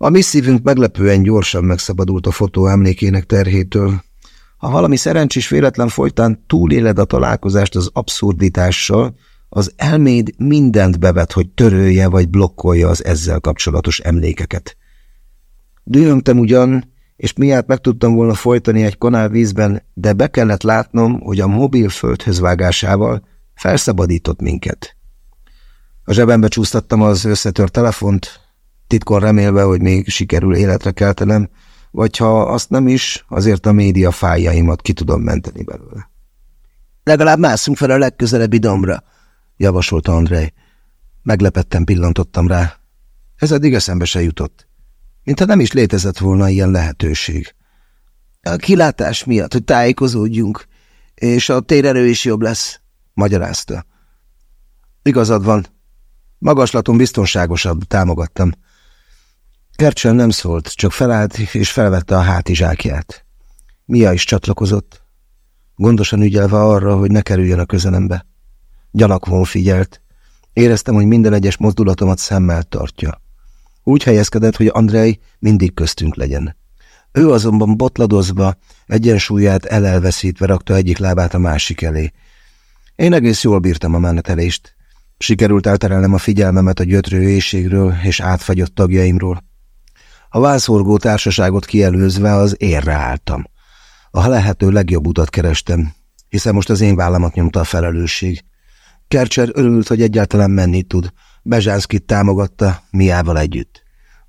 A mi szívünk meglepően gyorsan megszabadult a fotó emlékének terhétől. Ha valami szerencsés véletlen folytán túléled a találkozást az abszurditással, az elméd mindent bevet, hogy törölje vagy blokkolja az ezzel kapcsolatos emlékeket. Dühöngtem ugyan, és miatt meg tudtam volna folytani egy kanál vízben, de be kellett látnom, hogy a mobil földhöz vágásával felszabadított minket. A zsebembe csúsztattam az összetört telefont, titkon remélve, hogy még sikerül életre keltenem, vagy ha azt nem is, azért a média fájjaimat ki tudom menteni belőle. Legalább mászunk fel a legközelebbi dombra, javasolta Andrej. Meglepettem pillantottam rá. Ez eddig eszembe se jutott. Mintha nem is létezett volna ilyen lehetőség. A kilátás miatt, hogy tájékozódjunk, és a térerő is jobb lesz, magyarázta. Igazad van. Magaslaton biztonságosabb, támogattam. Kercsel nem szólt, csak felállt és felvette a hátizsákját. Mia is csatlakozott, gondosan ügyelve arra, hogy ne kerüljön a közelembe. Gyanakvón figyelt. Éreztem, hogy minden egyes mozdulatomat szemmel tartja. Úgy helyezkedett, hogy Andrei mindig köztünk legyen. Ő azonban botladozva, egyensúlyát elelveszítve rakta egyik lábát a másik elé. Én egész jól bírtam a menetelést. Sikerült elterelnem a figyelmemet a gyötrő éjségről és átfagyott tagjaimról. A vászorgó társaságot kielőzve az érre álltam. A lehető legjobb utat kerestem, hiszen most az én vállamat nyomta a felelősség. Kercser örült, hogy egyáltalán menni tud. Bezsánszkit támogatta, miával együtt.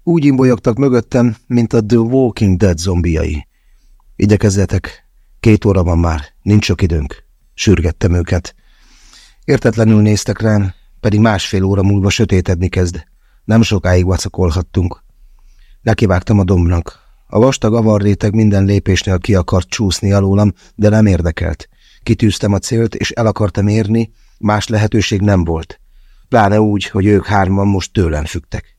Úgy imbolyogtak mögöttem, mint a The Walking Dead zombiai. Igyekezzetek, két óra van már, nincs sok időnk. Sürgettem őket. Értetlenül néztek rám, pedig másfél óra múlva sötétedni kezd. Nem sokáig vacakolhattunk. Nekivágtam a dombnak. A vastag avarréteg minden lépésnél ki akart csúszni alólam, de nem érdekelt. Kitűztem a célt, és el akartam érni, más lehetőség nem volt. Pláne úgy, hogy ők hárman most tőlem fügtek.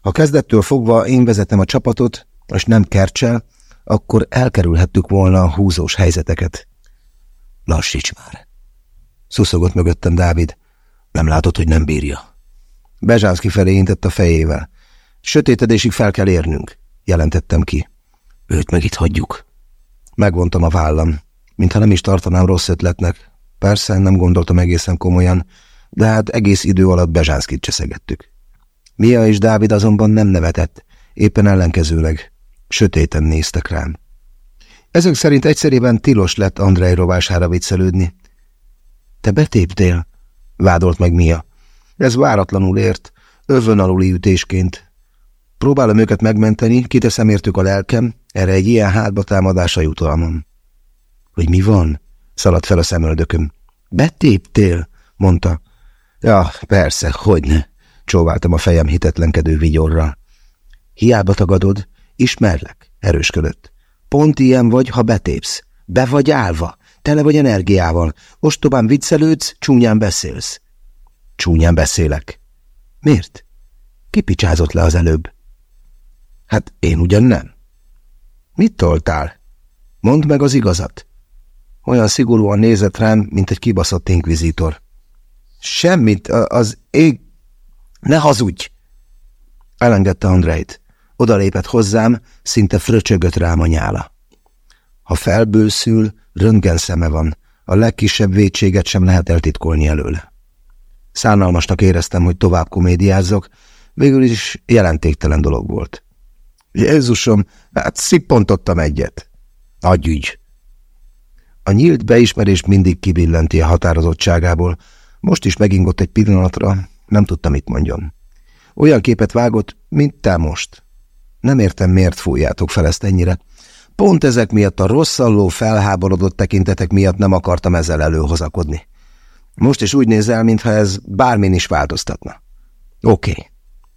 Ha kezdettől fogva én vezetem a csapatot, és nem kercsel, akkor elkerülhettük volna a húzós helyzeteket. Lassíts már! Szuszogott mögöttem Dávid. Nem látod, hogy nem bírja. Bezsánszki felé intett a fejével. Sötétedésig fel kell érnünk, jelentettem ki. Őt meg itt hagyjuk. Megvontam a vállam, mintha nem is tartanám rossz ötletnek. Persze, nem gondoltam egészen komolyan, de hát egész idő alatt Bezsánszkit cseszegettük. Mia és Dávid azonban nem nevetett, éppen ellenkezőleg. Sötéten néztek rám. Ezek szerint egyszerében tilos lett Andrei rovására viccelődni. Te betéptél? vádolt meg Mia. Ez váratlanul ért, övön aluli ütésként. Próbálom őket megmenteni, kiteszem értük a lelkem, erre egy ilyen hátba támadása jutalmam. Hogy mi van? szaladt fel a szemöldököm. Betéptél? mondta. Ja, persze, hogyne, csóváltam a fejem hitetlenkedő vigyorral. Hiába tagadod, ismerlek, erősködött. Pont ilyen vagy, ha betépsz. Be vagy állva, tele vagy energiával. Ostobán viccelődsz, csúnyán beszélsz. Csúnyán beszélek. Miért? Kipicsázott le az előbb. Hát én ugyan nem. Mit toltál? Mondd meg az igazat. Olyan szigorúan nézett rám, mint egy kibaszott inkvizítor. Semmit, az ég... Ne hazudj! Elengedte Andrejt. Odalépett hozzám, szinte fröcsögött rám a nyála. Ha felbőszül, röntgen szeme van, a legkisebb vétséget sem lehet eltitkolni előle. Szánalmasnak éreztem, hogy tovább komédiázzok, végül is jelentéktelen dolog volt. Jézusom, hát szippontottam egyet. Adj ügy! A nyílt beismerés mindig kibillenti a határozottságából. Most is megingott egy pillanatra, nem tudtam, mit mondjon. Olyan képet vágott, mint te most. Nem értem, miért fújjátok fel ezt ennyire. Pont ezek miatt a rosszalló, felháborodott tekintetek miatt nem akartam ezzel előhozakodni. Most is úgy nézel, mintha ez bármin is változtatna. Oké, okay.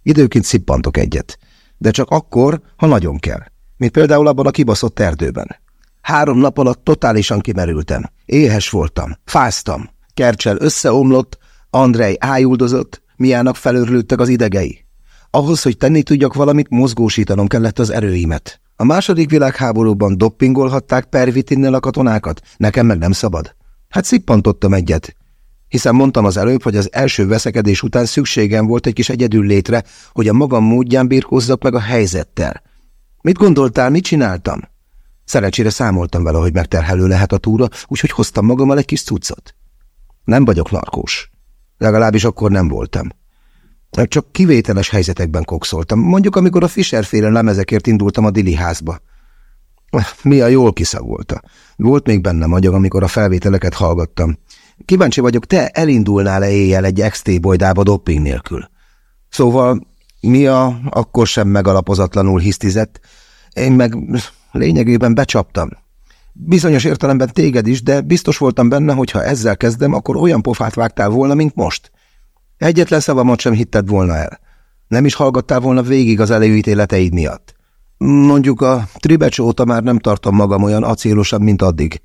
időként szippantok egyet, de csak akkor, ha nagyon kell, mint például abban a kibaszott erdőben. Három nap alatt totálisan kimerültem. Éhes voltam, fáztam, Kercsel összeomlott, Andrei ájuldozott, Miának felörlődtek az idegei. Ahhoz, hogy tenni tudjak valamit, mozgósítanom kellett az erőimet. A második világháborúban doppingolhatták pervitinnel a katonákat, nekem meg nem szabad. Hát szippantottam egyet. Hiszen mondtam az előbb, hogy az első veszekedés után szükségem volt egy kis egyedül létre, hogy a magam módján birkózzak meg a helyzettel. Mit gondoltál, mit csináltam? Szerencsére számoltam vele, hogy megterhelő lehet a túra, úgyhogy hoztam magammal egy kis cuccot. Nem vagyok narkós. Legalábbis akkor nem voltam. Csak kivételes helyzetekben kokszoltam. Mondjuk, amikor a Fischer-féle lemezekért indultam a Dili házba. Mi a jól kiszagolta. Volt még bennem agyag, amikor a felvételeket hallgattam. Kíváncsi vagyok, te elindulnál-e éjjel egy XT bolydába dopping nélkül? Szóval mi a akkor sem megalapozatlanul hisztizett, én meg lényegében becsaptam. Bizonyos értelemben téged is, de biztos voltam benne, hogy ha ezzel kezdem, akkor olyan pofát vágtál volna, mint most. Egyetlen szavamat sem hitted volna el. Nem is hallgattál volna végig az előítéleteid miatt. Mondjuk a tribecs óta már nem tartom magam olyan acélosabb, mint addig.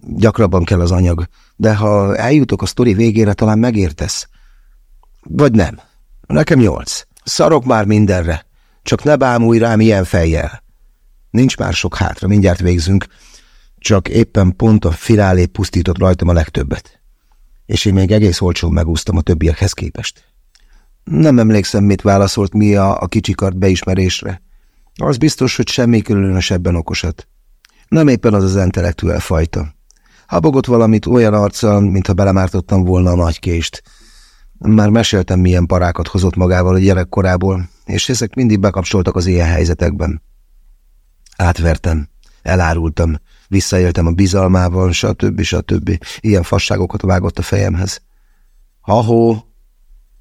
Gyakrabban kell az anyag, de ha eljutok a sztori végére, talán megértesz. Vagy nem. Nekem nyolc. Szarok már mindenre. Csak ne bámulj rám ilyen fejjel. Nincs már sok hátra, mindjárt végzünk. Csak éppen pont a finálé pusztított rajtam a legtöbbet. És én még egész olcsón megúsztam a többiekhez képest. Nem emlékszem, mit válaszolt Mia a kicsikart beismerésre. Az biztos, hogy semmi különösebben okosat. Nem éppen az az intellektuál fajta. Habogott valamit olyan arccal, mintha belemártottam volna a nagykést. Már meséltem, milyen parákat hozott magával a gyerekkorából, és ezek mindig bekapcsoltak az ilyen helyzetekben. Átvertem, elárultam, visszaéltem a bizalmával, stb. stb. Ilyen fasságokat vágott a fejemhez. Ha-hó,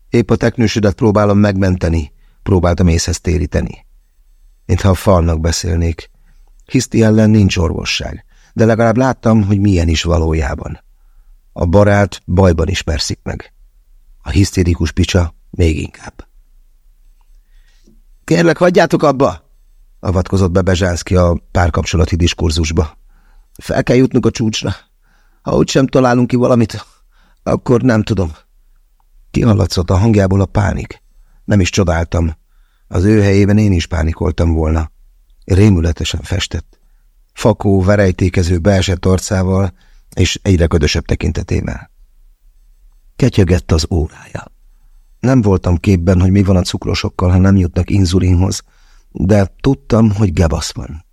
épp a teknősödet próbálom megmenteni, próbáltam észhez téríteni. Mintha a falnak beszélnék. Hiszti ellen nincs orvosság, de legalább láttam, hogy milyen is valójában. A barát bajban is perszik meg. A hisztérikus picsa még inkább. Kérlek, hagyjátok abba! avatkozott be Bezsánszki a párkapcsolati diskurzusba. Fel kell jutnunk a csúcsra. Ha úgysem találunk ki valamit, akkor nem tudom. Kihallatszott a hangjából a pánik. Nem is csodáltam. Az ő helyében én is pánikoltam volna. Rémületesen festett. Fakó, verejtékező beesett arcával és egyre ködösebb tekintetével. Ketyegett az órája. Nem voltam képben, hogy mi van a cukrosokkal, ha nem jutnak inzulinhoz, de tudtam, hogy gebasz van.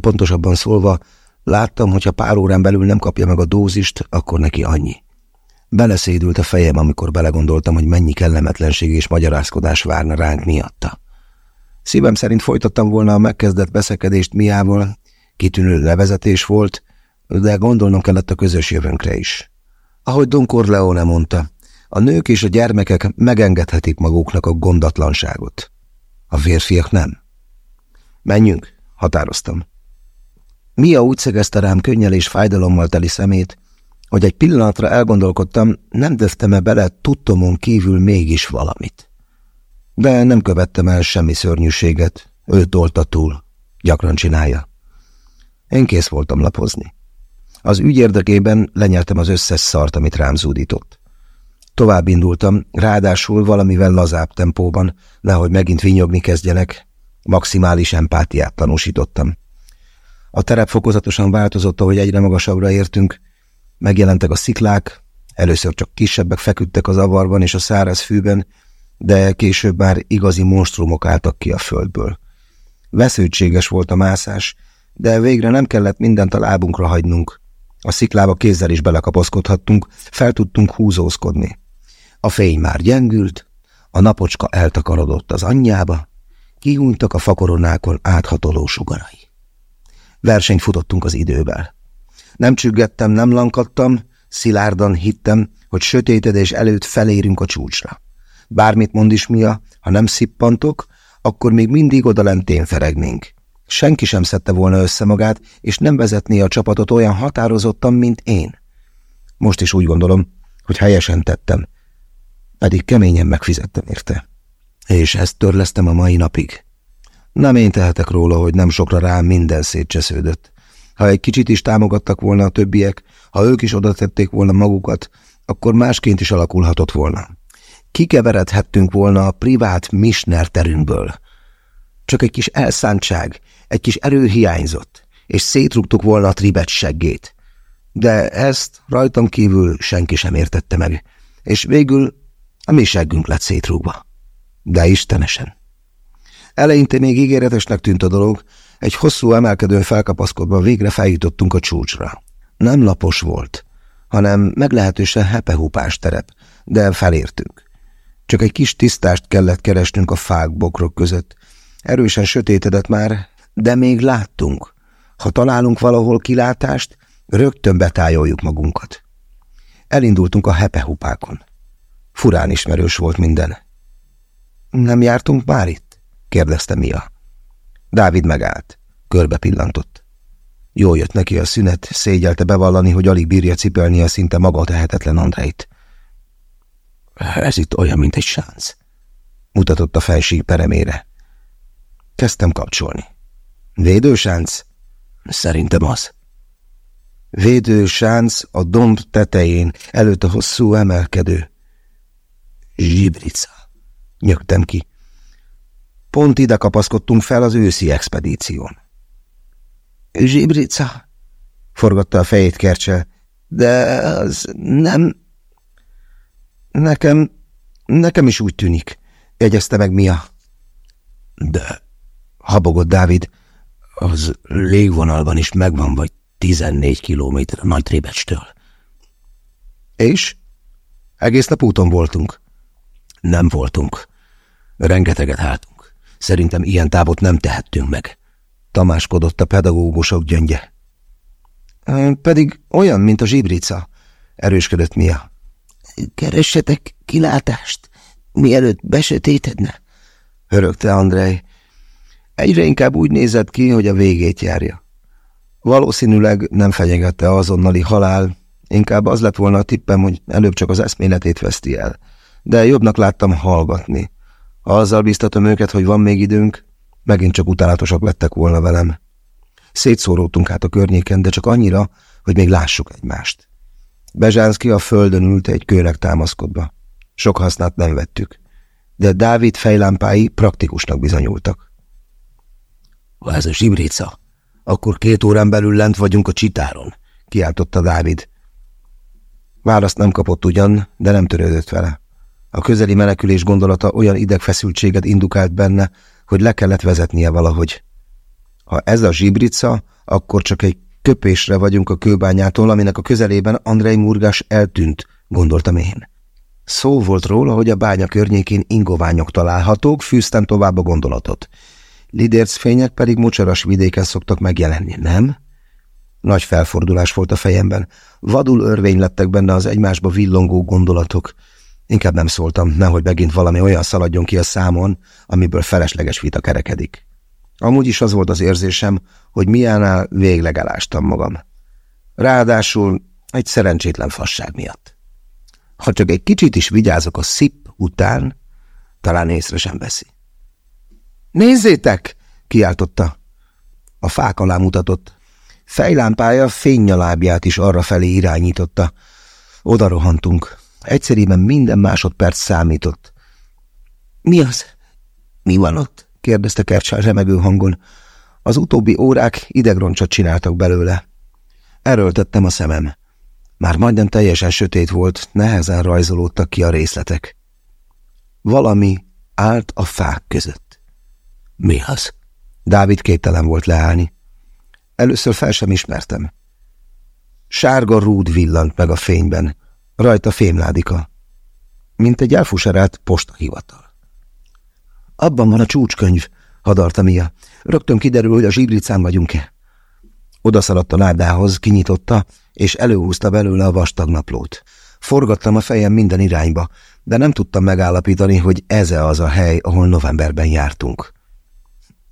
Pontosabban szólva, láttam, hogy ha pár órán belül nem kapja meg a dózist, akkor neki annyi. Beleszédült a fejem, amikor belegondoltam, hogy mennyi kellemetlenség és magyarázkodás várna ránk miatta. Szívem szerint folytattam volna a megkezdett beszekedést miával, kitűnő levezetés volt, de gondolnom kellett a közös jövőnkre is. Ahogy Don Corleone mondta, a nők és a gyermekek megengedhetik maguknak a gondatlanságot. A férfiak nem. Menjünk, határoztam. Mia úgy szegezte rám könnyel és fájdalommal teli szemét, hogy egy pillanatra elgondolkodtam, nem döftem-e bele tudtomon kívül mégis valamit. De nem követtem el semmi szörnyűséget, ő tolta túl, gyakran csinálja. Én kész voltam lapozni. Az ügy érdekében lenyeltem az összes szart, amit rám zúdított. Tovább indultam, ráadásul valamivel lazább tempóban, nehogy megint vinyogni kezdjenek, maximális empátiát tanúsítottam. A terep fokozatosan változott, ahogy egyre magasabbra értünk, megjelentek a sziklák, először csak kisebbek feküdtek az avarban és a száraz fűben, de később már igazi monstrumok álltak ki a földből. Vesződtséges volt a mászás, de végre nem kellett mindent a lábunkra hagynunk. A sziklába kézzel is belekapaszkodhattunk, fel tudtunk húzózkodni. A fény már gyengült, a napocska eltakarodott az anyjába, kihúnytak a fakoronákon áthatoló sugarai. Versenyt futottunk az idővel. Nem csüggettem, nem lankadtam, szilárdan hittem, hogy sötétedés előtt felérünk a csúcsra. Bármit mond is Mia, ha nem szippantok, akkor még mindig odalentén feregnénk. Senki sem szedte volna össze magát, és nem vezetné a csapatot olyan határozottan, mint én. Most is úgy gondolom, hogy helyesen tettem, pedig keményen megfizettem érte. És ezt törlesztem a mai napig. Nem én tehetek róla, hogy nem sokra rám minden szétcsesződött. Ha egy kicsit is támogattak volna a többiek, ha ők is oda tették volna magukat, akkor másként is alakulhatott volna. Kikeveredhettünk volna a privát misner terünkből. Csak egy kis elszántság, egy kis erő hiányzott, és szétrugtuk volna a tribet seggét. De ezt rajtam kívül senki sem értette meg, és végül a mi seggünk lett szétrúgva. De istenesen. Eleinte még ígéretesnek tűnt a dolog, egy hosszú emelkedőn felkapaszkodva végre feljutottunk a csúcsra. Nem lapos volt, hanem meglehetősen hepehupás terep, de felértünk. Csak egy kis tisztást kellett keresnünk a fák, bokrok között. Erősen sötétedett már, de még láttunk. Ha találunk valahol kilátást, rögtön betájoljuk magunkat. Elindultunk a hepehupákon. Furán ismerős volt minden. Nem jártunk már itt? kérdezte Mia. Dávid megállt. Körbe pillantott. Jól jött neki a szünet, szégyelte bevallani, hogy alig bírja cipelni a szinte maga tehetetlen Andreit. Ez itt olyan, mint egy sánc, mutatott a felség peremére. Kezdtem kapcsolni. Védősánc? Szerintem az. Védősánc a domb tetején, előtt a hosszú emelkedő. Zsibrica, nyögtem ki. Pont ide kapaszkodtunk fel az őszi expedíción. Zsibrica, forgatta a fejét Kercsel, de az nem... Nekem... nekem is úgy tűnik, jegyezte meg Mia. De, habogott Dávid, az légvonalban is megvan vagy tizennégy kilométer a Nagy Trébecstől. És? Egész nap úton voltunk. Nem voltunk. Rengeteget álltunk. Szerintem ilyen távot nem tehettünk meg. Tamáskodott a pedagógusok gyöngye. Pedig olyan, mint a zsibrica, erősködött Mia. Keressetek kilátást, mielőtt besötétedne, hörögte Andrej. Egyre inkább úgy nézett ki, hogy a végét járja. Valószínűleg nem fenyegette azonnali halál, inkább az lett volna a tippem, hogy előbb csak az eszméletét veszti el. De jobbnak láttam hallgatni. Ha azzal biztatom őket, hogy van még időnk, megint csak utálatosak lettek volna velem. Szétszóródtunk át a környéken, de csak annyira, hogy még lássuk egymást. Bezsánszki a földön ült egy kőnek támaszkodva. Sok hasznát nem vettük, de Dávid fejlámpái praktikusnak bizonyultak. – Ez a zsibrica! Akkor két órán belül lent vagyunk a csitáron, kiáltotta Dávid. Választ nem kapott ugyan, de nem törődött vele. A közeli menekülés gondolata olyan idegfeszültséget indukált benne, hogy le kellett vezetnie valahogy. Ha ez a zsibrica, akkor csak egy köpésre vagyunk a kőbányától, aminek a közelében Andrei Murgás eltűnt, gondoltam én. Szó volt róla, hogy a bánya környékén ingoványok találhatók, fűztem tovább a gondolatot. Lidérc fények pedig mocsaras vidéken szoktak megjelenni, nem? Nagy felfordulás volt a fejemben. Vadul örvény lettek benne az egymásba villongó gondolatok. Inkább nem szóltam, nehogy megint valami olyan szaladjon ki a számon, amiből felesleges vita kerekedik. Amúgy is az volt az érzésem, hogy miánál végleg elástam magam. Ráadásul egy szerencsétlen fasság miatt. Ha csak egy kicsit is vigyázok a szip után, talán észre sem veszi. Nézzétek! kiáltotta. A fák alá mutatott. Fejlámpája fénynyalábját is arra felé irányította. Oda rohantunk. Egyszerűen minden másodperc számított. Mi az? Mi van ott? kérdezte Kercsár remegő hangon. Az utóbbi órák idegroncsot csináltak belőle. Erőltettem a szemem. Már majdnem teljesen sötét volt, nehezen rajzolódtak ki a részletek. Valami állt a fák között. Mi az? Dávid képtelen volt leállni. Először fel sem ismertem. Sárga rúd villant meg a fényben, rajta fémládika, mint egy elfuserált postahivatal. Abban van a csúcskönyv, hadarta Mia. Rögtön kiderül, hogy a zsibricán vagyunk-e. Oda szaladt a ládához, kinyitotta, és előhúzta belőle a vastag naplót. Forgattam a fejem minden irányba, de nem tudtam megállapítani, hogy ez -e az a hely, ahol novemberben jártunk.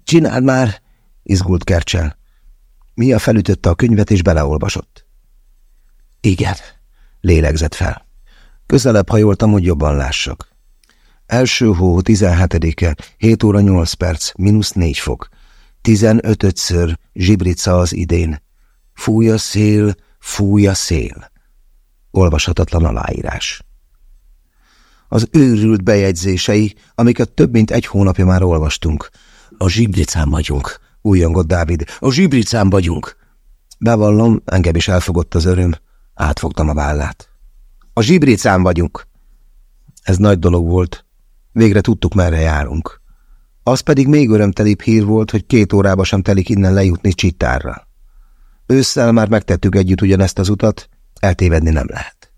Csináld már! izgult Kercsel. Mia felütötte a könyvet, és beleolvasott. Igen, lélegzett fel. Közelebb hajoltam, hogy jobban lássak. Első hó 17-e, 7 óra 8 perc, mínusz 4 fok. 15-ször zsibrica az idén. Fúj a szél, fúj a szél. Olvashatatlan aláírás. Az őrült bejegyzései, amiket több mint egy hónapja már olvastunk. A zsibricán vagyunk, újjongott Dávid. A zsibricán vagyunk. Bevallom, engem is elfogott az öröm, átfogtam a vállát. A zsibricán vagyunk. Ez nagy dolog volt. Végre tudtuk, merre járunk. Az pedig még örömtelibb hír volt, hogy két órába sem telik innen lejutni Csitárra. Ősszel már megtettük együtt ugyanezt az utat, eltévedni nem lehet.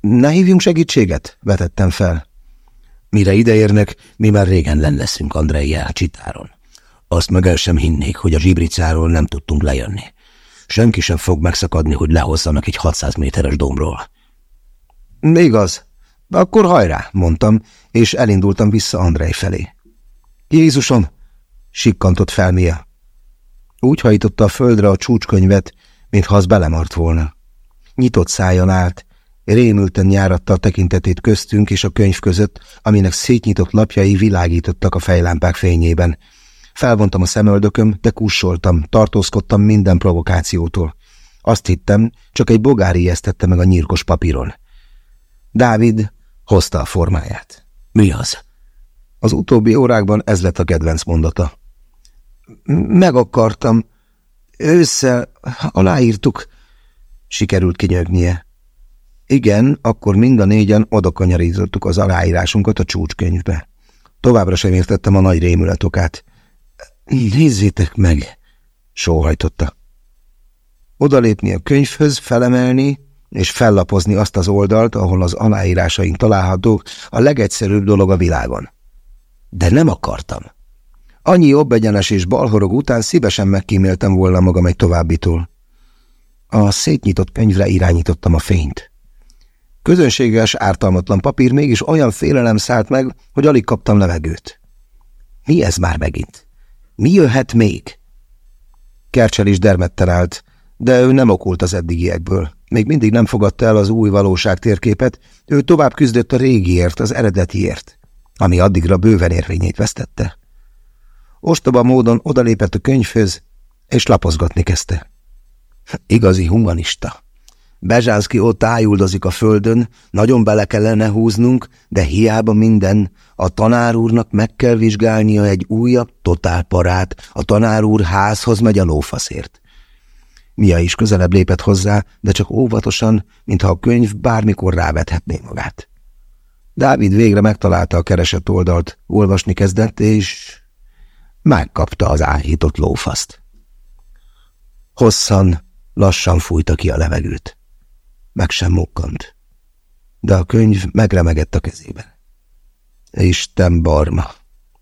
Ne hívjunk segítséget? vetettem fel. Mire ideérnek, mi már régen len leszünk Andrejjel Csitáron. Azt meg el sem hinnék, hogy a zsibricáról nem tudtunk lejönni. Senki sem fog megszakadni, hogy lehozzanak egy 600 méteres dombról. Igaz. Akkor hajrá, mondtam, és elindultam vissza Andrej felé. Jézusom! sikkantott fel Mia. Úgy hajtotta a földre a csúcskönyvet, mintha az belemart volna. Nyitott szájon állt, rémülten nyáratta a tekintetét köztünk és a könyv között, aminek szétnyitott lapjai világítottak a fejlámpák fényében. Felvontam a szemöldököm, de kussoltam, tartózkodtam minden provokációtól. Azt hittem, csak egy bogár ijesztette meg a nyírkos papíron. Dávid hozta a formáját. Mi az? Az utóbbi órákban ez lett a kedvenc mondata. Meg akartam. Ősszel aláírtuk. Sikerült kinyögnie. Igen, akkor mind a négyen odakanyarítottuk az aláírásunkat a csúcskönyvbe. Továbbra sem értettem a nagy rémületokát. Nézzétek meg, sóhajtotta. Odalépni a könyvhöz, felemelni és fellapozni azt az oldalt, ahol az aláírásaink találhatók, a legegyszerűbb dolog a világon. De nem akartam. Annyi jobb egyenes és balhorog után szívesen megkíméltem volna magam egy továbbitól. A szétnyitott könyvre irányítottam a fényt. Közönséges, ártalmatlan papír mégis olyan félelem szállt meg, hogy alig kaptam levegőt. Mi ez már megint? Mi jöhet még? Kercsel is dermedten állt, de ő nem okult az eddigiekből. Még mindig nem fogadta el az új valóság térképet, ő tovább küzdött a régiért, az eredetiért, ami addigra bőven érvényét vesztette. Ostoba módon odalépett a könyvhöz, és lapozgatni kezdte. Igazi humanista. Bezsánszki ott ájuldozik a földön, nagyon bele kellene húznunk, de hiába minden, a tanár úrnak meg kell vizsgálnia egy újabb totálparát, a tanár úr házhoz megy a lófaszért. Mia is közelebb lépett hozzá, de csak óvatosan, mintha a könyv bármikor rávethetné magát. Dávid végre megtalálta a keresett oldalt, olvasni kezdett, és megkapta az áhított lófaszt. Hosszan, lassan fújta ki a levegőt. Meg sem mokkant. De a könyv megremegett a kezében. Isten barma.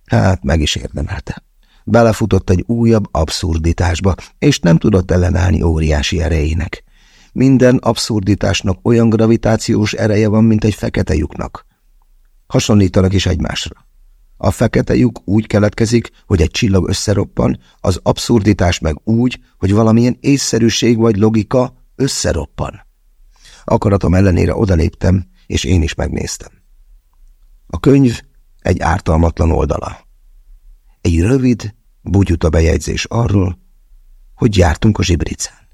Hát meg is érdemelte. Belefutott egy újabb abszurditásba, és nem tudott ellenállni óriási erejének. Minden abszurditásnak olyan gravitációs ereje van, mint egy fekete lyuknak. Hasonlítanak is egymásra. A fekete lyuk úgy keletkezik, hogy egy csillag összeroppan, az abszurditás meg úgy, hogy valamilyen észszerűség vagy logika összeroppan. Akaratom ellenére odaléptem, és én is megnéztem. A könyv egy ártalmatlan oldala. Egy rövid, bugyuta bejegyzés arról, hogy jártunk a zsibricán.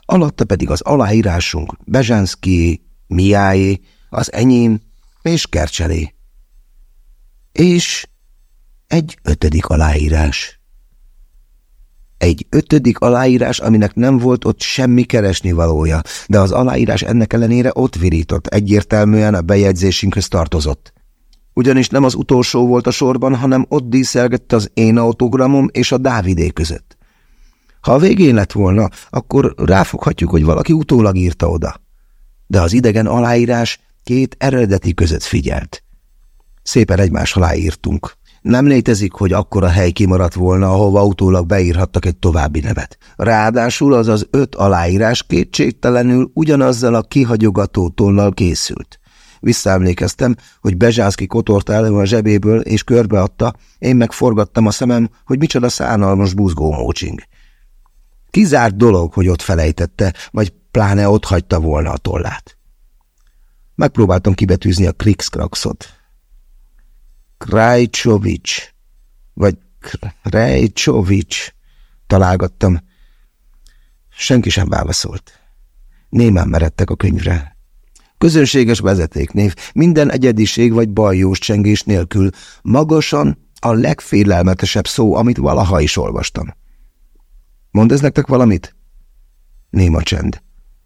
Alatta pedig az aláírásunk Bezsánszki, Miáé, az enyém és Kercselé. És egy ötödik aláírás. Egy ötödik aláírás, aminek nem volt ott semmi keresni valója, de az aláírás ennek ellenére ott virított, egyértelműen a bejegyzésünkhöz tartozott. Ugyanis nem az utolsó volt a sorban, hanem ott díszelgett az én autogramom és a Dávidé között. Ha a végén lett volna, akkor ráfoghatjuk, hogy valaki utólag írta oda. De az idegen aláírás két eredeti között figyelt. Szépen egymás alá írtunk. Nem létezik, hogy akkora hely kimaradt volna, ahova utólag beírhattak egy további nevet. Ráadásul az az öt aláírás kétségtelenül ugyanazzal a kihagyogató tollal készült. Visszaemlékeztem, hogy Bezsászki kotorta elő a zsebéből és körbeadta, én meg forgattam a szemem, hogy micsoda szánalmas buzgó mócsing. Kizárt dolog, hogy ott felejtette, vagy pláne ott hagyta volna a tollát. Megpróbáltam kibetűzni a krikszkrakszot. Krajcsovics, vagy Krajcsovics, találgattam. Senki sem válaszolt. Némán meredtek a könyvre. Közönséges vezetéknév, minden egyediség vagy baljós csengés nélkül, magasan a legfélelmetesebb szó, amit valaha is olvastam. Mond ez nektek valamit? Néma csend.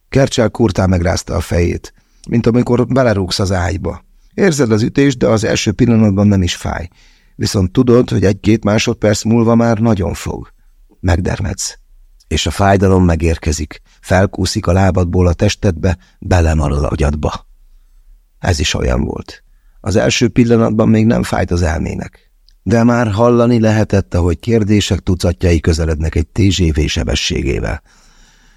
Kercsel kurtán megrázta a fejét, mint amikor belerúgsz az ágyba. Érzed az ütést, de az első pillanatban nem is fáj. Viszont tudod, hogy egy-két másodperc múlva már nagyon fog. Megdermedsz. És a fájdalom megérkezik, felkúszik a lábadból a testedbe, belemarul a agyadba. Ez is olyan volt. Az első pillanatban még nem fájt az elmének. De már hallani lehetett, ahogy kérdések tucatjai közelednek egy TGV sebességével.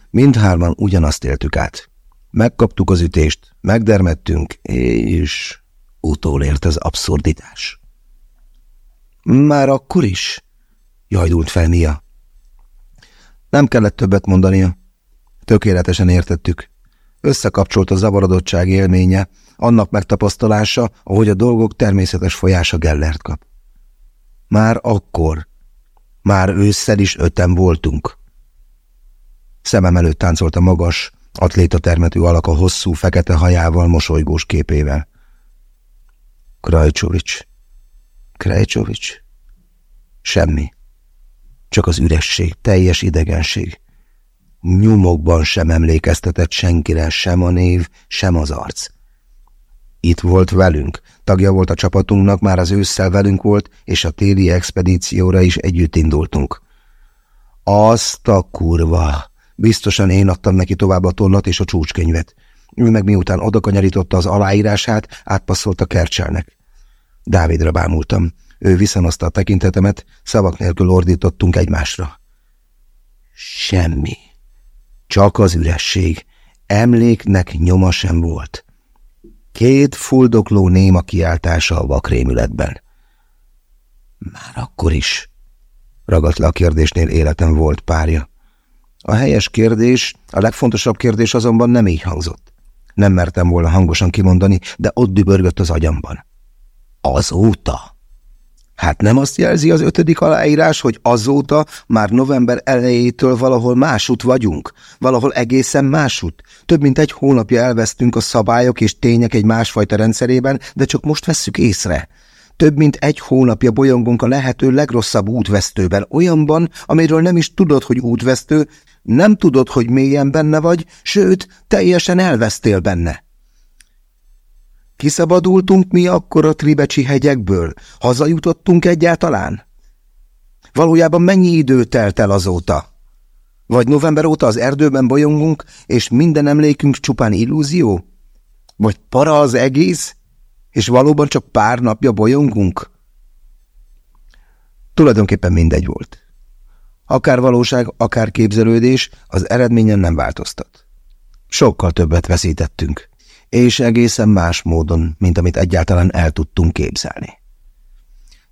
Mindhárman ugyanazt éltük át. Megkaptuk az ütést, megdermedtünk, és utolért az abszurditás. Már akkor is? Jajdult fel Mia. Nem kellett többet mondania. Tökéletesen értettük. Összekapcsolt a zavarodottság élménye, annak megtapasztalása, ahogy a dolgok természetes folyása Gellert kap. Már akkor, már ősszel is öten voltunk. Szemem előtt táncolt a magas, atlétatermetű alak a hosszú, fekete hajával, mosolygós képével. Krajcsovics. Krajcsovics. Semmi. Csak az üresség, teljes idegenség. Nyomokban sem emlékeztetett senkire, sem a név, sem az arc. Itt volt velünk, tagja volt a csapatunknak, már az ősszel velünk volt, és a téli expedícióra is együtt indultunk. Azt a kurva! Biztosan én adtam neki tovább a tollat és a csúcskönyvet. Ő meg miután odakanyarította az aláírását, átpasszolt a kercselnek. Dávidra bámultam. Ő viszonozta a tekintetemet, szavak nélkül ordítottunk egymásra. Semmi. Csak az üresség. Emléknek nyoma sem volt. Két fuldokló néma kiáltása a vakrémületben. Már akkor is. Ragadt le a kérdésnél életem volt párja. A helyes kérdés, a legfontosabb kérdés azonban nem így hangzott. Nem mertem volna hangosan kimondani, de ott dübörgött az agyamban. Azóta? Hát nem azt jelzi az ötödik aláírás, hogy azóta már november elejétől valahol másút vagyunk, valahol egészen másút. Több mint egy hónapja elvesztünk a szabályok és tények egy másfajta rendszerében, de csak most vesszük észre. Több mint egy hónapja bolyongunk a lehető legrosszabb útvesztőben, olyanban, amiről nem is tudod, hogy útvesztő, nem tudod, hogy mélyen benne vagy, sőt, teljesen elvesztél benne. Kiszabadultunk mi akkor a Tribecsi hegyekből? Hazajutottunk egyáltalán? Valójában mennyi idő telt el azóta? Vagy november óta az erdőben bolyongunk, és minden emlékünk csupán illúzió? Vagy para az egész, és valóban csak pár napja bolyongunk? Tulajdonképpen mindegy volt. Akár valóság, akár képzelődés, az eredményen nem változtat. Sokkal többet veszítettünk és egészen más módon, mint amit egyáltalán el tudtunk képzelni.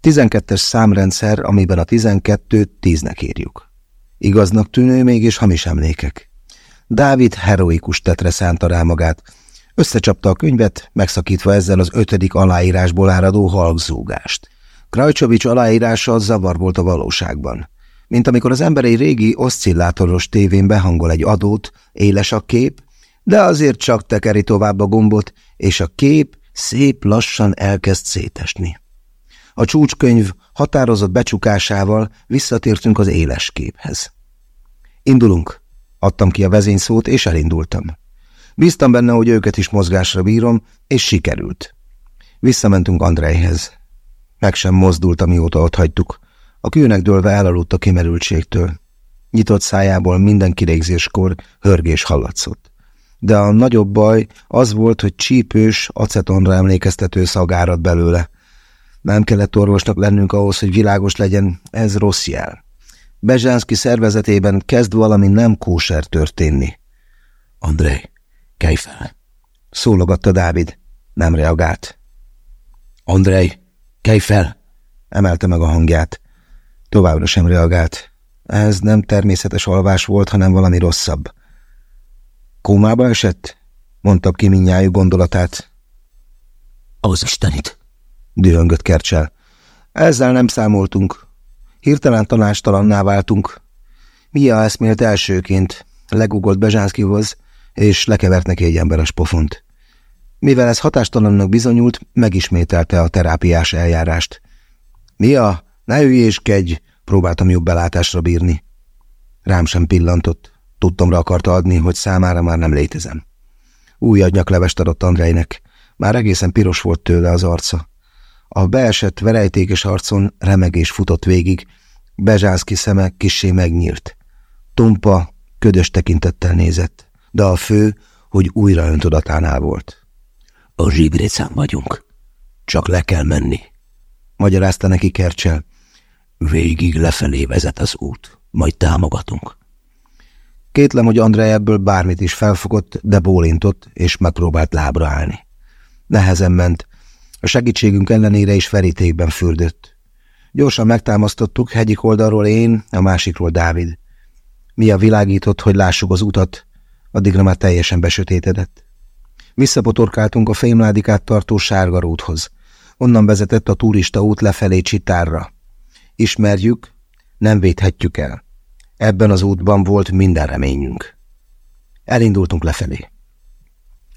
12-es számrendszer, amiben a 12-t 10-nek írjuk. Igaznak tűnő, mégis hamis emlékek. Dávid heroikus tetre szánta rá magát, összecsapta a könyvet, megszakítva ezzel az ötödik aláírásból áradó halkzúgást. Krajcsovics aláírása zavar volt a valóságban. Mint amikor az ember egy régi oszcillátoros tévén behangol egy adót, éles a kép, de azért csak tekeri tovább a gombot, és a kép szép lassan elkezd szétesni. A csúcskönyv határozott becsukásával visszatértünk az éles képhez. Indulunk, adtam ki a vezényszót, és elindultam. Bíztam benne, hogy őket is mozgásra bírom, és sikerült. Visszamentünk Andrejhez. Meg sem mozdult, amióta ott hagytuk. A kőnek dőlve elaludt a kimerültségtől. Nyitott szájából minden kirégzéskor hörgés hallatszott de a nagyobb baj az volt, hogy csípős, acetonra emlékeztető szagárad belőle. Nem kellett orvosnak lennünk ahhoz, hogy világos legyen, ez rossz jel. Bezsánszki szervezetében kezd valami nem kóser történni. André, kelj fel! Szólogatta Dávid. Nem reagált. André, kelj fel! Emelte meg a hangját. Továbbra sem reagált. Ez nem természetes alvás volt, hanem valami rosszabb. Kómába esett? Mondta ki minnyájú gondolatát. Az istenit! dühöngött Kercsel. Ezzel nem számoltunk. Hirtelen tanástalanná váltunk. Mia eszmélt elsőként, legugolt Bezsánszkihoz, és lekevert neki egy emberes pofont. Mivel ez hatástalannak bizonyult, megismételte a terápiás eljárást. Mia, ne üljéskedj, próbáltam jobb belátásra bírni. Rám sem pillantott. Tudtomra akarta adni, hogy számára már nem létezem. Új nyaklevest adott Andrejnek. Már egészen piros volt tőle az arca. A beesett verejtékes arcon remegés futott végig, Bezsánszki szeme kissé megnyílt. Tompa, ködös tekintettel nézett, de a fő, hogy újra öntudatánál volt. A zsibrécán vagyunk. Csak le kell menni. Magyarázta neki Kercsel. Végig lefelé vezet az út, majd támogatunk. Kétlem, hogy Andrei ebből bármit is felfogott, de bólintott, és megpróbált lábra állni. Nehezen ment. A segítségünk ellenére is verítékben fürdött. Gyorsan megtámasztottuk, hegyik oldalról én, a másikról Dávid. Mi a világított, hogy lássuk az utat, addigra már teljesen besötétedett. Visszapotorkáltunk a fémládikát tartó sárgarúthoz. Onnan vezetett a turista út lefelé Csitárra. Ismerjük, nem védhetjük el. Ebben az útban volt minden reményünk. Elindultunk lefelé.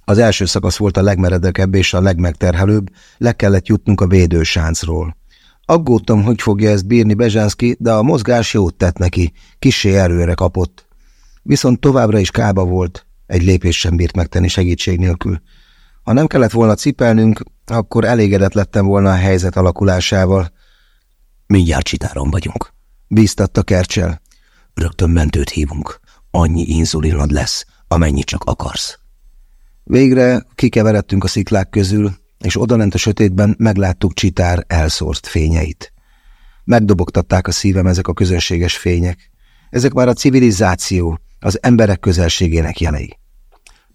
Az első szakasz volt a legmeredekebb és a legmegterhelőbb, le kellett jutnunk a védősáncról. Aggódtam, hogy fogja ezt bírni Bezsánszki, de a mozgás jót tett neki, kissé erőre kapott. Viszont továbbra is kába volt, egy lépés sem bírt megtenni segítség nélkül. Ha nem kellett volna cipelnünk, akkor elégedett lettem volna a helyzet alakulásával. Mindjárt csitáron vagyunk. Bíztatta Kercsel. Rögtön mentőt hívunk. Annyi inzulinod lesz, amennyi csak akarsz. Végre kikeveredtünk a sziklák közül, és odalent a sötétben megláttuk Csitár elszórzt fényeit. Megdobogtatták a szívem ezek a közönséges fények. Ezek már a civilizáció, az emberek közelségének jelei.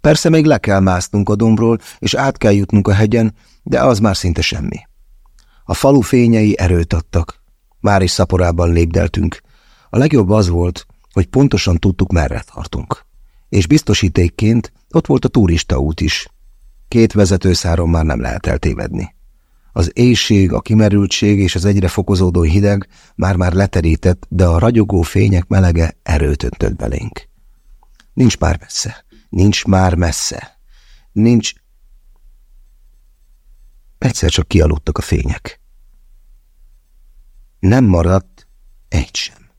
Persze még le kell másznunk a dombról, és át kell jutnunk a hegyen, de az már szinte semmi. A falu fényei erőt adtak. Már is szaporában lépdeltünk. A legjobb az volt, hogy pontosan tudtuk, merre tartunk. És biztosítékként ott volt a turista is. Két vezetőszáron már nem lehet eltévedni. Az éjség, a kimerültség és az egyre fokozódó hideg már-már leterített, de a ragyogó fények melege erőt öntött belénk. Nincs már messze. Nincs már messze. Nincs... Egyszer csak kialudtak a fények. Nem maradt egy sem.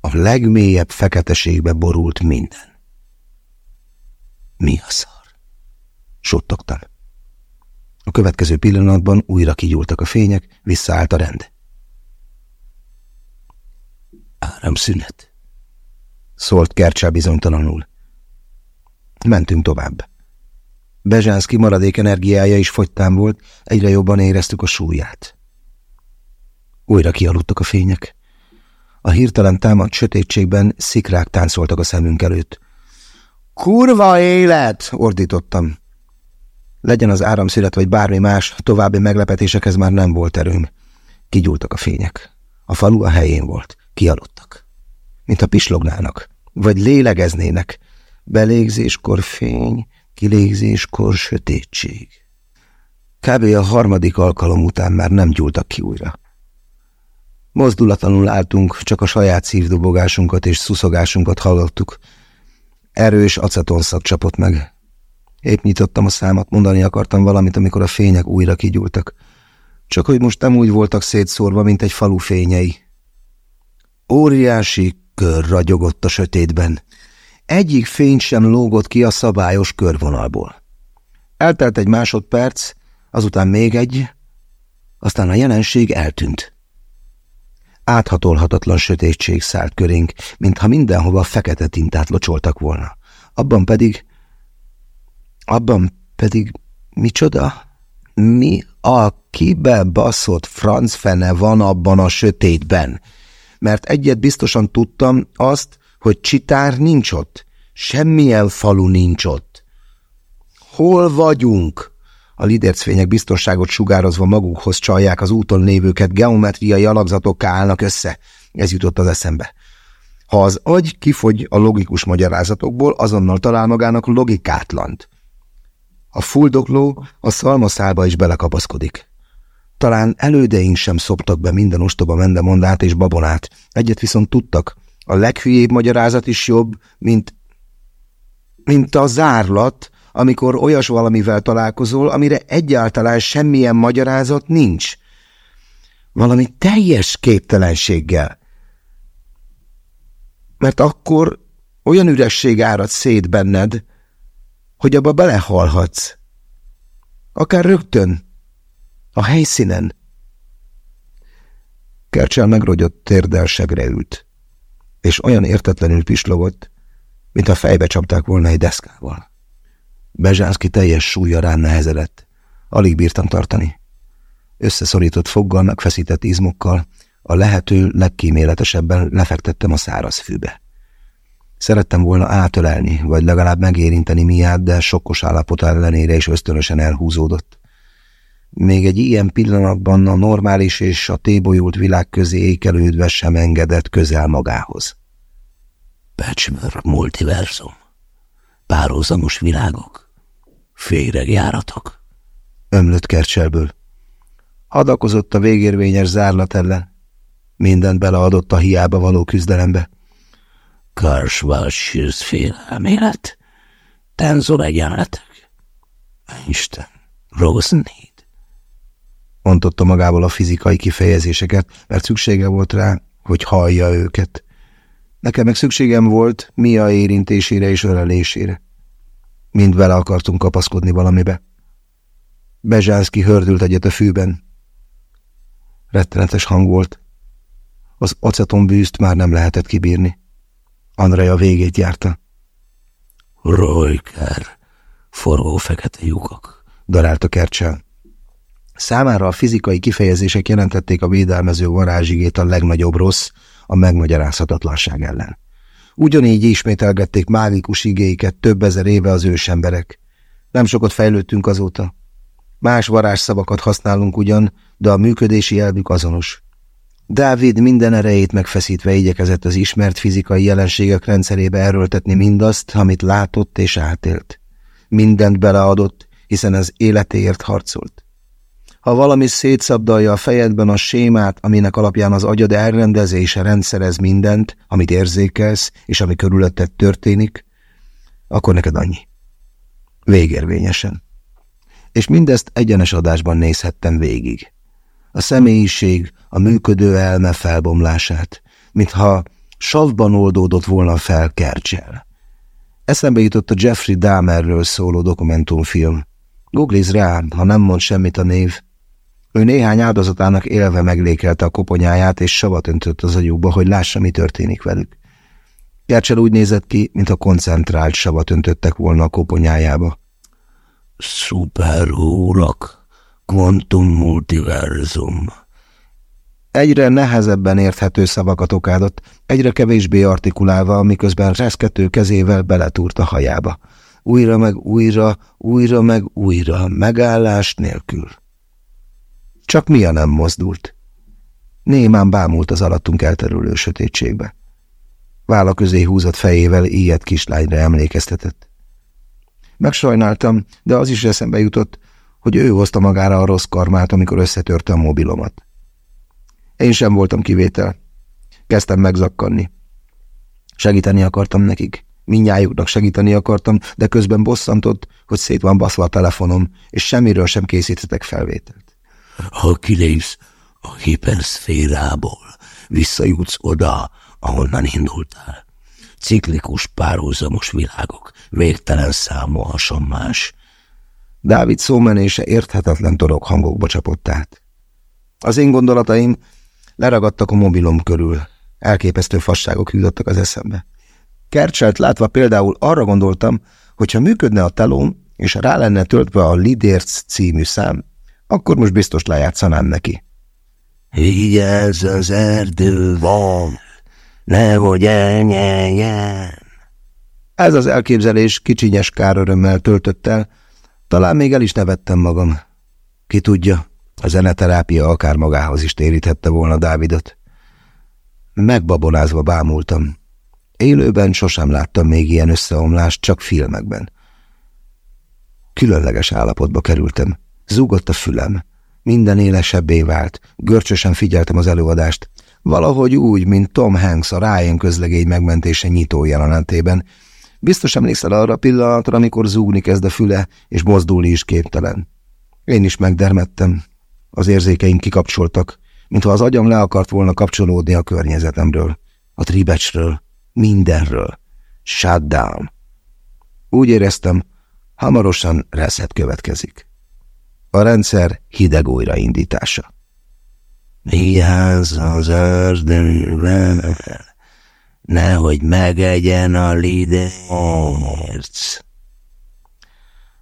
A legmélyebb feketeségbe borult minden. Mi a szar? Suttogtam. A következő pillanatban újra kigyúltak a fények, visszaállt a rend. Áramszünet szólt Kercsá bizonytalanul. Mentünk tovább. Bezsánszki maradék energiája is fogytán volt, egyre jobban éreztük a súlyát. Újra kialudtak a fények. A hirtelen támadt sötétségben szikrák táncoltak a szemünk előtt. Kurva élet! ordítottam. Legyen az áramszület vagy bármi más, további meglepetésekhez már nem volt erőm. Kigyúltak a fények. A falu a helyén volt. Kialudtak mint a pislognának, vagy lélegeznének. Belégzéskor fény, kilégzéskor sötétség. Kb. a harmadik alkalom után már nem gyúltak ki újra. Mozdulatlanul álltunk, csak a saját szívdobogásunkat és szuszogásunkat hallottuk. Erős acetonszak csapott meg. Épp nyitottam a számat, mondani akartam valamit, amikor a fények újra kigyúltak. Csak hogy most nem úgy voltak szétszórva, mint egy falu fényei. Óriási, kör ragyogott a sötétben. Egyik fény sem lógott ki a szabályos körvonalból. Eltelt egy másodperc, azután még egy, aztán a jelenség eltűnt. Áthatolhatatlan sötétség szállt körénk, mintha mindenhova fekete tintát locsoltak volna. Abban pedig... Abban pedig... Micsoda? Mi a kibe baszott franc fene van abban a sötétben? mert egyet biztosan tudtam azt, hogy csitár nincs ott. Semmilyen falu nincs ott. Hol vagyunk? A lidercfények biztonságot sugározva magukhoz csalják az úton lévőket, geometriai alakzatokká állnak össze. Ez jutott az eszembe. Ha az agy kifogy a logikus magyarázatokból, azonnal talál magának logikátlant. A fuldokló a szalmaszálba is belekapaszkodik. Talán elődeink sem szoptak be minden ostoba mendemondát és babonát. Egyet viszont tudtak. A leghülyébb magyarázat is jobb, mint, mint a zárlat, amikor olyas valamivel találkozol, amire egyáltalán semmilyen magyarázat nincs. Valami teljes képtelenséggel. mert akkor olyan üresség árad szét benned, hogy abba belehalhatsz. Akár rögtön, a helyszínen. Kercsel megrogyott térdel segre ült, és olyan értetlenül pislogott, mint a fejbe csapták volna egy deszkával. Bezsánszki teljes súlya rán nehezedett. Alig bírtam tartani. Összeszorított foggal, megfeszített izmokkal, a lehető legkíméletesebben lefektettem a száraz fűbe. Szerettem volna átölelni, vagy legalább megérinteni miát, de sokkos állapot ellenére is ösztönösen elhúzódott. Még egy ilyen pillanatban a normális és a tébolyult világ közé ékelődve sem engedett közel magához. Patchwork multiverzum. Párhuzamos világok. Féregjáratok. Ömlött kercselből. Hadakozott a végérvényes zárlat ellen. Mindent beleadott a hiába való küzdelembe. Karsvalsűz félelmélet, tenzor egyenletek. Isten, Rosenéd. Ontotta magából a fizikai kifejezéseket, mert szüksége volt rá, hogy hallja őket. Nekem meg szükségem volt Mia érintésére és ölelésére. Mind vele akartunk kapaszkodni valamibe. Bezsánszki hördült egyet a fűben. Rettenetes hang volt. Az acetonbűzt már nem lehetett kibírni. Andrea végét járta. Rojker, forró fekete lyukak, darált a kercsel. Számára a fizikai kifejezések jelentették a védelmező varázsigét a legnagyobb rossz, a megmagyarázhatatlanság ellen. Ugyanígy ismételgették mágikus igéiket több ezer éve az ősemberek. Nem sokat fejlődtünk azóta. Más varázsszavakat használunk ugyan, de a működési elvük azonos. Dávid minden erejét megfeszítve igyekezett az ismert fizikai jelenségek rendszerébe erőltetni mindazt, amit látott és átélt. Mindent beleadott, hiszen az életéért harcolt. Ha valami szétszabdalja a fejedben a sémát, aminek alapján az agyad elrendezése rendszerez mindent, amit érzékelsz, és ami körülötted történik, akkor neked annyi. Végérvényesen. És mindezt egyenes adásban nézhettem végig. A személyiség, a működő elme felbomlását, mintha savban oldódott volna fel Kercsel. Eszembe jutott a Jeffrey Dahmerről szóló dokumentumfilm. Googliz rá, ha nem mond semmit a név, ő néhány áldozatának élve meglékelte a koponyáját, és savat öntött az agyukba, hogy lássa, mi történik velük. Kercsel úgy nézett ki, mintha koncentrált savat öntöttek volna a koponyájába. Szuperúrak, kvantum multiverzum. Egyre nehezebben érthető szavakat okádott, egyre kevésbé artikulálva, miközben reszkető kezével beletúrt a hajába. Újra meg újra, újra meg újra, megállás nélkül. Csak Mia nem mozdult. Némán bámult az alattunk elterülő sötétségbe. Válla közé húzott fejével ilyet kislányra emlékeztetett. Megsajnáltam, de az is eszembe jutott, hogy ő hozta magára a rossz karmát, amikor összetörte a mobilomat. Én sem voltam kivétel. Kezdtem megzakkanni. Segíteni akartam nekik. Mindnyájuknak segíteni akartam, de közben bosszantott, hogy szét van baszva a telefonom, és semmiről sem készíthetek felvételt. Ha kilépsz a hiperszférából, visszajutsz oda, ahonnan indultál. Ciklikus párhuzamos világok, végtelen számú hasonmás. Dávid szómenése érthetetlen torok hangokba csapott át. Az én gondolataim leragadtak a mobilom körül. Elképesztő fasságok jutottak az eszembe. Kercselt látva például arra gondoltam, hogyha működne a telóm, és rá lenne töltve a Lidérc című szám, akkor most biztos lejátszanám neki. Vigyázz az erdő van, nehogy elnyeljen. Ez az elképzelés kicsinyes kárörömmel töltött el, talán még el is nevettem magam. Ki tudja, a zeneterápia akár magához is térítette volna Dávidot. Megbabonázva bámultam. Élőben sosem láttam még ilyen összeomlást, csak filmekben. Különleges állapotba kerültem. Zúgott a fülem. Minden élesebbé vált. Görcsösen figyeltem az előadást. Valahogy úgy, mint Tom Hanks a Ryan közlegény megmentése nyitó jelenetében. Biztos emlékszel arra a pillanatra, amikor zúgni kezd a füle, és mozdulni is képtelen. Én is megdermettem. Az érzékeink kikapcsoltak, mintha az agyam le akart volna kapcsolódni a környezetemről, a tribecsről, mindenről. Shutdown. Úgy éreztem, hamarosan reset következik. A rendszer hideg újraindítása. Vigyázz az ördögvel, nehogy megegyen a lidérc.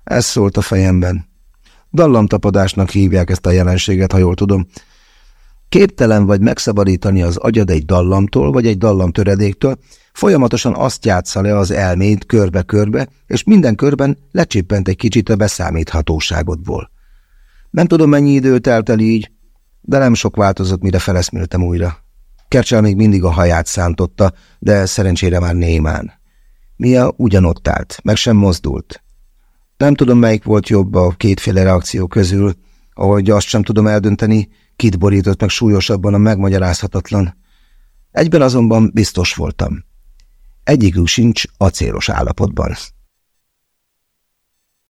Ez szólt a fejemben. Dallamtapadásnak hívják ezt a jelenséget, ha jól tudom. Képtelen vagy megszabadítani az agyad egy dallamtól, vagy egy dallamtöredéktől, folyamatosan azt játsza le az elméd körbe-körbe, és minden körben lecsippent egy kicsit a beszámíthatóságodból. Nem tudom, mennyi idő telt el így, de nem sok változott, mire feleszméltem újra. Kercsel még mindig a haját szántotta, de szerencsére már némán. Mia ugyanott állt, meg sem mozdult. Nem tudom, melyik volt jobb a kétféle reakció közül, ahogy azt sem tudom eldönteni, kit borított meg súlyosabban a megmagyarázhatatlan. Egyben azonban biztos voltam. Egyikük sincs acélos állapotban.